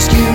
rescue